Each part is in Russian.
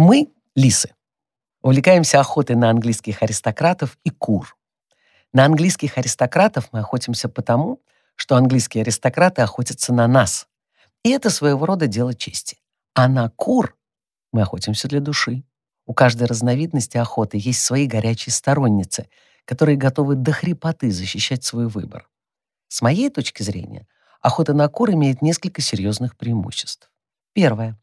Мы, лисы, увлекаемся охотой на английских аристократов и кур. На английских аристократов мы охотимся потому, что английские аристократы охотятся на нас. И это своего рода дело чести. А на кур мы охотимся для души. У каждой разновидности охоты есть свои горячие сторонницы, которые готовы до хрипоты защищать свой выбор. С моей точки зрения, охота на кур имеет несколько серьезных преимуществ. Первое.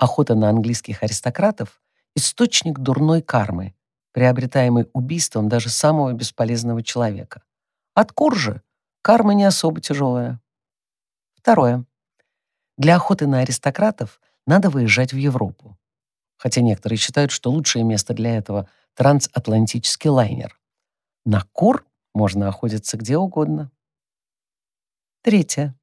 Охота на английских аристократов — источник дурной кармы, приобретаемый убийством даже самого бесполезного человека. От кур же карма не особо тяжелая. Второе. Для охоты на аристократов надо выезжать в Европу. Хотя некоторые считают, что лучшее место для этого — трансатлантический лайнер. На кур можно охотиться где угодно. Третье.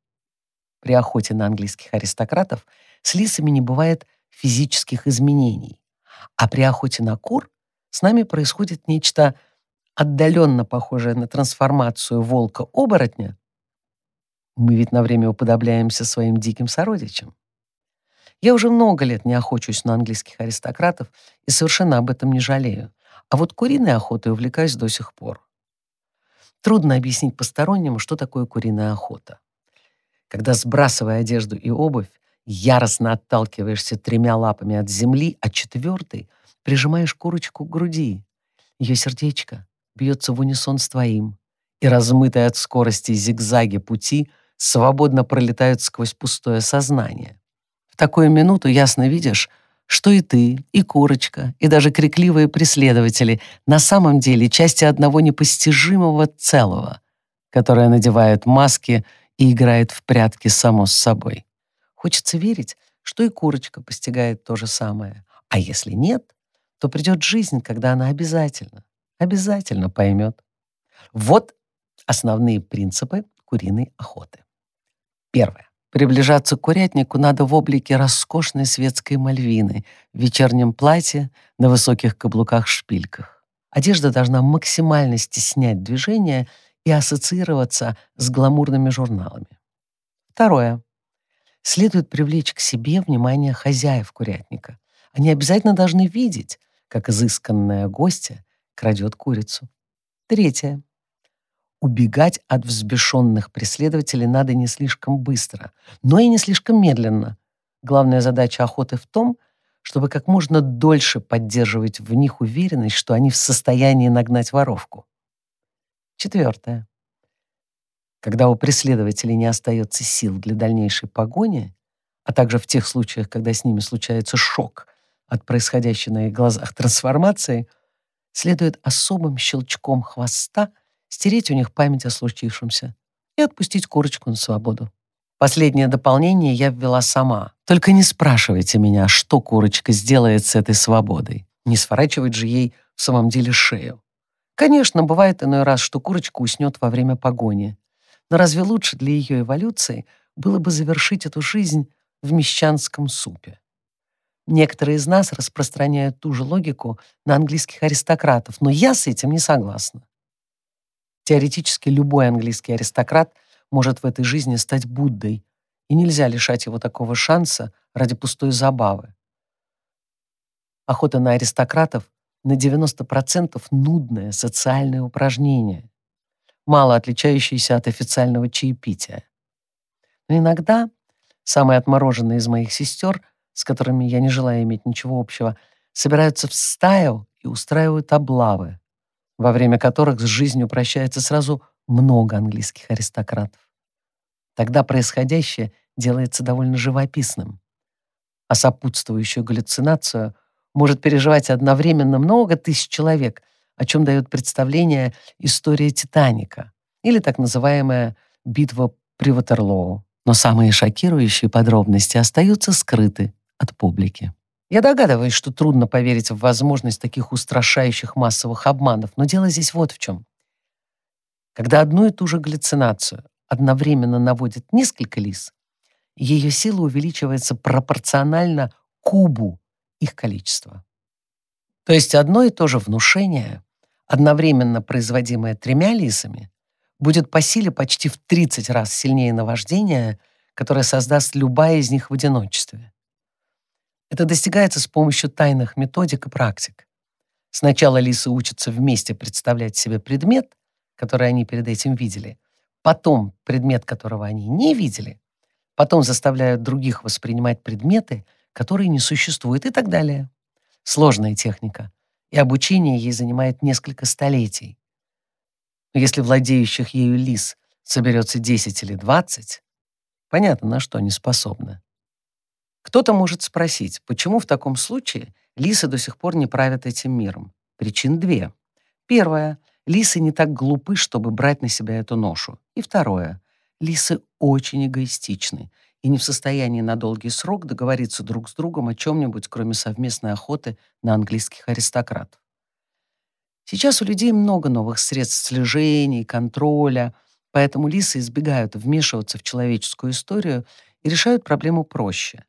При охоте на английских аристократов с лисами не бывает физических изменений, а при охоте на кур с нами происходит нечто отдаленно похожее на трансформацию волка-оборотня. Мы ведь на время уподобляемся своим диким сородичам. Я уже много лет не охочусь на английских аристократов и совершенно об этом не жалею. А вот куриной охотой увлекаюсь до сих пор. Трудно объяснить постороннему, что такое куриная охота. Когда, сбрасывая одежду и обувь, яростно отталкиваешься тремя лапами от земли, а четвертой прижимаешь курочку к груди. Ее сердечко бьется в унисон с твоим, и размытые от скорости зигзаги пути свободно пролетают сквозь пустое сознание. В такую минуту ясно видишь, что и ты, и курочка, и даже крикливые преследователи на самом деле части одного непостижимого целого, которое надевает маски и играет в прятки само с собой. Хочется верить, что и курочка постигает то же самое. А если нет, то придет жизнь, когда она обязательно, обязательно поймет. Вот основные принципы куриной охоты. Первое. Приближаться к курятнику надо в облике роскошной светской мальвины, в вечернем платье, на высоких каблуках-шпильках. Одежда должна максимально стеснять движение и ассоциироваться с гламурными журналами. Второе. Следует привлечь к себе внимание хозяев курятника. Они обязательно должны видеть, как изысканная гостья крадет курицу. Третье. Убегать от взбешенных преследователей надо не слишком быстро, но и не слишком медленно. Главная задача охоты в том, чтобы как можно дольше поддерживать в них уверенность, что они в состоянии нагнать воровку. Четвертое. Когда у преследователей не остается сил для дальнейшей погони, а также в тех случаях, когда с ними случается шок от происходящей на их глазах трансформации, следует особым щелчком хвоста — стереть у них память о случившемся и отпустить курочку на свободу. Последнее дополнение я ввела сама. Только не спрашивайте меня, что курочка сделает с этой свободой. Не сворачивать же ей в самом деле шею. Конечно, бывает иной раз, что курочка уснет во время погони. Но разве лучше для ее эволюции было бы завершить эту жизнь в мещанском супе? Некоторые из нас распространяют ту же логику на английских аристократов, но я с этим не согласна. Теоретически любой английский аристократ может в этой жизни стать Буддой, и нельзя лишать его такого шанса ради пустой забавы. Охота на аристократов на 90% нудное социальное упражнение, мало отличающееся от официального чаепития. Но иногда самые отмороженные из моих сестер, с которыми я не желаю иметь ничего общего, собираются в стаю и устраивают облавы, во время которых с жизнью прощается сразу много английских аристократов. Тогда происходящее делается довольно живописным, а сопутствующую галлюцинацию может переживать одновременно много тысяч человек, о чем дает представление история Титаника или так называемая битва при Ватерлоу. Но самые шокирующие подробности остаются скрыты от публики. Я догадываюсь, что трудно поверить в возможность таких устрашающих массовых обманов, но дело здесь вот в чем. Когда одну и ту же галлюцинацию одновременно наводит несколько лис, ее сила увеличивается пропорционально кубу их количества. То есть одно и то же внушение, одновременно производимое тремя лисами, будет по силе почти в 30 раз сильнее наваждения, которое создаст любая из них в одиночестве. Это достигается с помощью тайных методик и практик. Сначала лисы учатся вместе представлять себе предмет, который они перед этим видели, потом предмет, которого они не видели, потом заставляют других воспринимать предметы, которые не существуют и так далее. Сложная техника, и обучение ей занимает несколько столетий. Но если владеющих ею лис соберется 10 или 20, понятно, на что они способны. Кто-то может спросить, почему в таком случае лисы до сих пор не правят этим миром? Причин две. Первое. Лисы не так глупы, чтобы брать на себя эту ношу. И второе. Лисы очень эгоистичны и не в состоянии на долгий срок договориться друг с другом о чем-нибудь, кроме совместной охоты на английских аристократов. Сейчас у людей много новых средств слежения и контроля, поэтому лисы избегают вмешиваться в человеческую историю и решают проблему проще.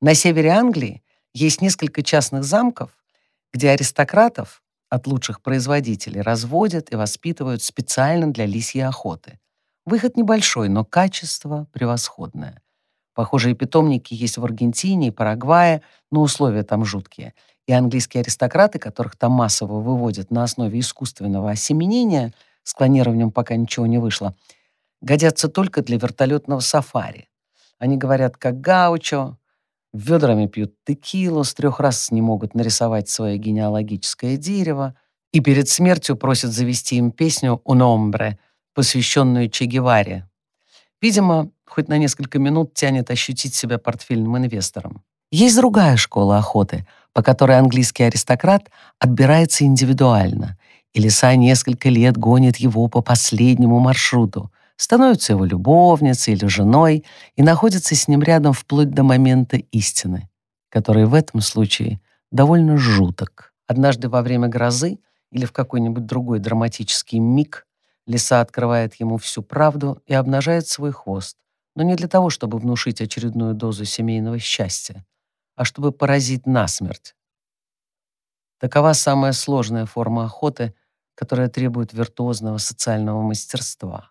На севере Англии есть несколько частных замков, где аристократов от лучших производителей разводят и воспитывают специально для лисьей охоты. Выход небольшой, но качество превосходное. Похожие питомники есть в Аргентине и Парагвае, но условия там жуткие. И английские аристократы, которых там массово выводят на основе искусственного осеменения, с клонированием пока ничего не вышло, годятся только для вертолетного сафари. Они говорят как гаучо, ведрами пьют текилу, с трех раз не могут нарисовать свое генеалогическое дерево и перед смертью просят завести им песню «Un hombre», посвященную Че Геваре. Видимо, хоть на несколько минут тянет ощутить себя портфельным инвестором. Есть другая школа охоты, по которой английский аристократ отбирается индивидуально, и лиса несколько лет гонит его по последнему маршруту, становится его любовницей или женой и находится с ним рядом вплоть до момента истины, который в этом случае довольно жуток. Однажды во время грозы или в какой-нибудь другой драматический миг лиса открывает ему всю правду и обнажает свой хвост, но не для того, чтобы внушить очередную дозу семейного счастья, а чтобы поразить насмерть. Такова самая сложная форма охоты, которая требует виртуозного социального мастерства.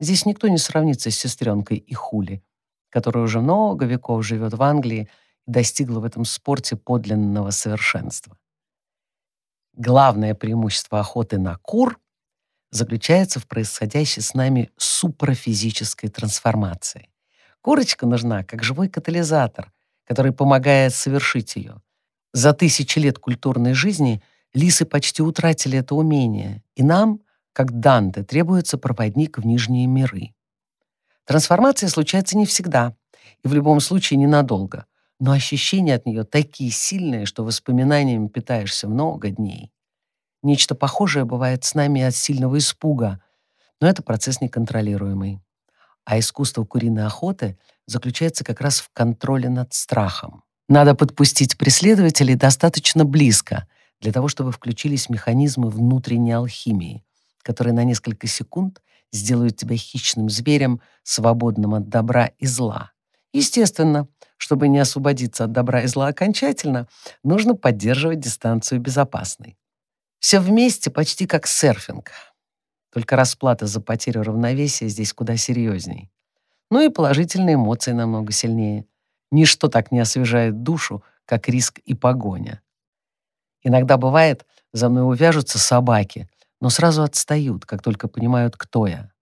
Здесь никто не сравнится с сестренкой и Хули, которая уже много веков живет в Англии и достигла в этом спорте подлинного совершенства. Главное преимущество охоты на кур заключается в происходящей с нами суpraфизической трансформации. Курочка нужна как живой катализатор, который помогает совершить ее. За тысячи лет культурной жизни лисы почти утратили это умение, и нам как Данте, требуется проводник в нижние миры. Трансформация случается не всегда и в любом случае ненадолго, но ощущения от нее такие сильные, что воспоминаниями питаешься много дней. Нечто похожее бывает с нами от сильного испуга, но это процесс неконтролируемый. А искусство куриной охоты заключается как раз в контроле над страхом. Надо подпустить преследователей достаточно близко для того, чтобы включились механизмы внутренней алхимии, которые на несколько секунд сделают тебя хищным зверем, свободным от добра и зла. Естественно, чтобы не освободиться от добра и зла окончательно, нужно поддерживать дистанцию безопасной. Все вместе почти как серфинг. Только расплата за потерю равновесия здесь куда серьезней. Ну и положительные эмоции намного сильнее. Ничто так не освежает душу, как риск и погоня. Иногда бывает, за мной увяжутся собаки, но сразу отстают, как только понимают, кто я.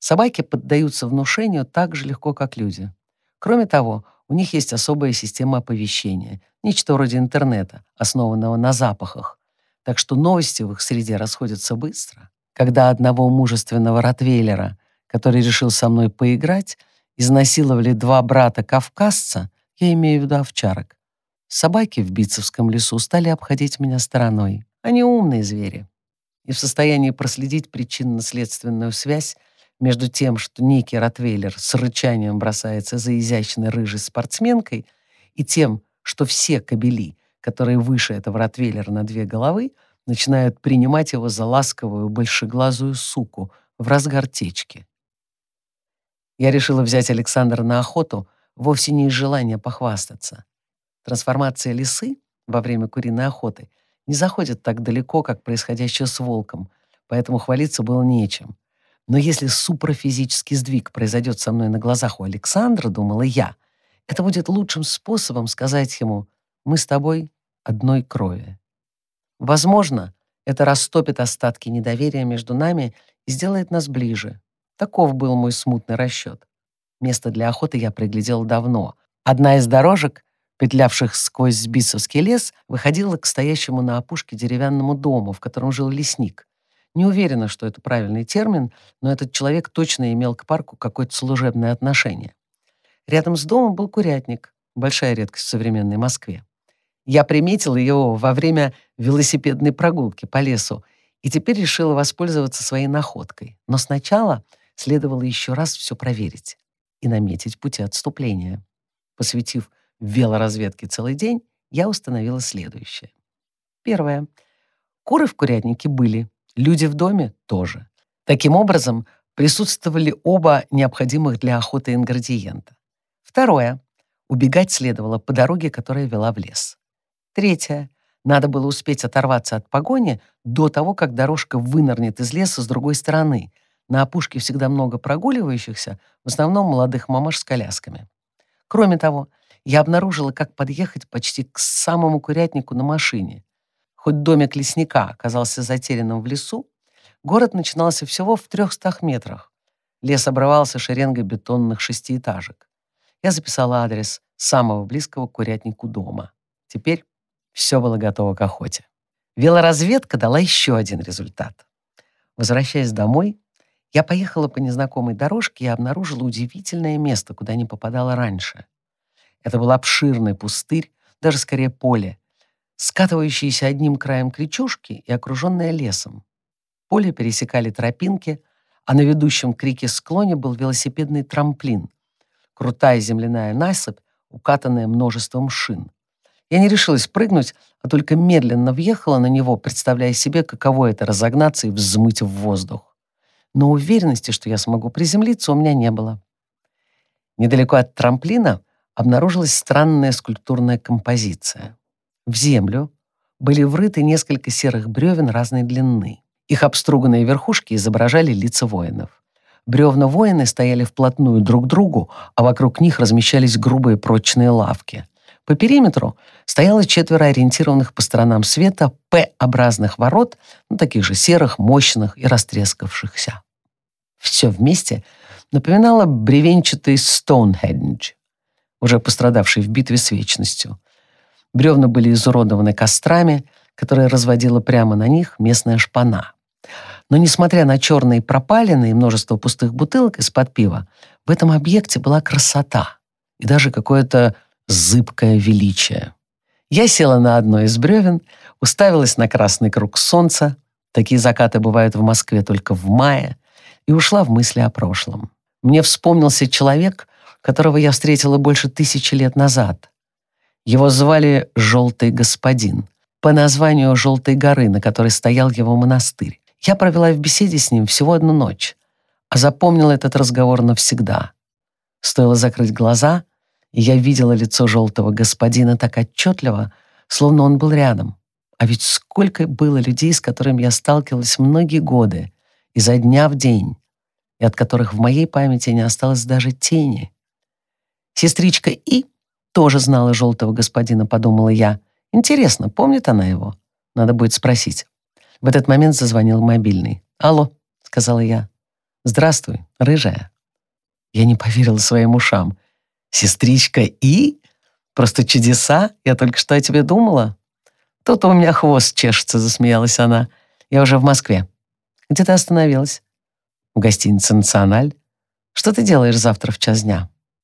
Собаки поддаются внушению так же легко, как люди. Кроме того, у них есть особая система оповещения, нечто вроде интернета, основанного на запахах. Так что новости в их среде расходятся быстро. Когда одного мужественного ротвейлера, который решил со мной поиграть, изнасиловали два брата-кавказца, я имею в виду овчарок. Собаки в Битцевском лесу стали обходить меня стороной. Они умные звери, и в состоянии проследить причинно-следственную связь между тем, что некий ротвейлер с рычанием бросается за изящной рыжей спортсменкой, и тем, что все кобели, которые выше этого ротвейлера на две головы, начинают принимать его за ласковую большеглазую суку в разгар течки. Я решила взять Александра на охоту вовсе не из желания похвастаться. Трансформация лисы во время куриной охоты — не заходят так далеко, как происходящее с волком, поэтому хвалиться было нечем. Но если супрофизический сдвиг произойдет со мной на глазах у Александра, думала я, Это будет лучшим способом сказать ему «мы с тобой одной крови». Возможно, это растопит остатки недоверия между нами и сделает нас ближе. Таков был мой смутный расчет. Место для охоты я приглядел давно. Одна из дорожек, петлявших сквозь Сбисовский лес, выходила к стоящему на опушке деревянному дому, в котором жил лесник. Не уверена, что это правильный термин, но этот человек точно имел к парку какое-то служебное отношение. Рядом с домом был курятник, большая редкость в современной Москве. Я приметила его во время велосипедной прогулки по лесу и теперь решила воспользоваться своей находкой. Но сначала следовало еще раз все проверить и наметить пути отступления. Посвятив велоразведке целый день, я установила следующее. Первое. Куры в курятнике были, люди в доме тоже. Таким образом, присутствовали оба необходимых для охоты ингредиента. Второе. Убегать следовало по дороге, которая вела в лес. Третье. Надо было успеть оторваться от погони до того, как дорожка вынырнет из леса с другой стороны. На опушке всегда много прогуливающихся, в основном молодых мамаш с колясками. Кроме того, я обнаружила, как подъехать почти к самому курятнику на машине. Хоть домик лесника оказался затерянным в лесу, город начинался всего в трехстах метрах. Лес обрывался шеренгой бетонных шестиэтажек. Я записала адрес самого близкого курятнику дома. Теперь все было готово к охоте. Велоразведка дала еще один результат. Возвращаясь домой, я поехала по незнакомой дорожке и обнаружила удивительное место, куда не попадала раньше. Это был обширный пустырь, даже скорее поле, скатывающееся одним краем к речушке и окруженное лесом. Поле пересекали тропинки, а на ведущем к реке склоне был велосипедный трамплин, крутая земляная насыпь, укатанная множеством шин. Я не решилась прыгнуть, а только медленно въехала на него, представляя себе, каково это разогнаться и взмыть в воздух. Но уверенности, что я смогу приземлиться, у меня не было. Недалеко от трамплина обнаружилась странная скульптурная композиция. В землю были врыты несколько серых бревен разной длины. Их обструганные верхушки изображали лица воинов. Бревна воины стояли вплотную друг к другу, а вокруг них размещались грубые прочные лавки. По периметру стояло четверо ориентированных по сторонам света П-образных ворот, ну, таких же серых, мощных и растрескавшихся. Все вместе напоминало бревенчатый Стоунхендж, уже пострадавший в битве с вечностью. Бревна были изуродованы кострами, которые разводила прямо на них местная шпана. Но, несмотря на черные пропалины и множество пустых бутылок из-под пива, в этом объекте была красота и даже какое-то зыбкое величие. Я села на одно из бревен, уставилась на красный круг солнца, такие закаты бывают в Москве только в мае, и ушла в мысли о прошлом. Мне вспомнился человек, которого я встретила больше тысячи лет назад. Его звали «Желтый господин», по названию Желтой горы, на которой стоял его монастырь. Я провела в беседе с ним всего одну ночь, а запомнила этот разговор навсегда. Стоило закрыть глаза, я видела лицо желтого господина так отчетливо, словно он был рядом. А ведь сколько было людей, с которыми я сталкивалась многие годы, изо дня в день, и от которых в моей памяти не осталось даже тени. Сестричка И тоже знала желтого господина, подумала я. Интересно, помнит она его? Надо будет спросить. В этот момент зазвонил мобильный. «Алло», — сказала я. «Здравствуй, рыжая». Я не поверила своим ушам. Сестричка И? Просто чудеса? Я только что о тебе думала. Тут у меня хвост чешется, засмеялась она. Я уже в Москве. Где ты остановилась? В гостинице «Националь». Что ты делаешь завтра в час дня?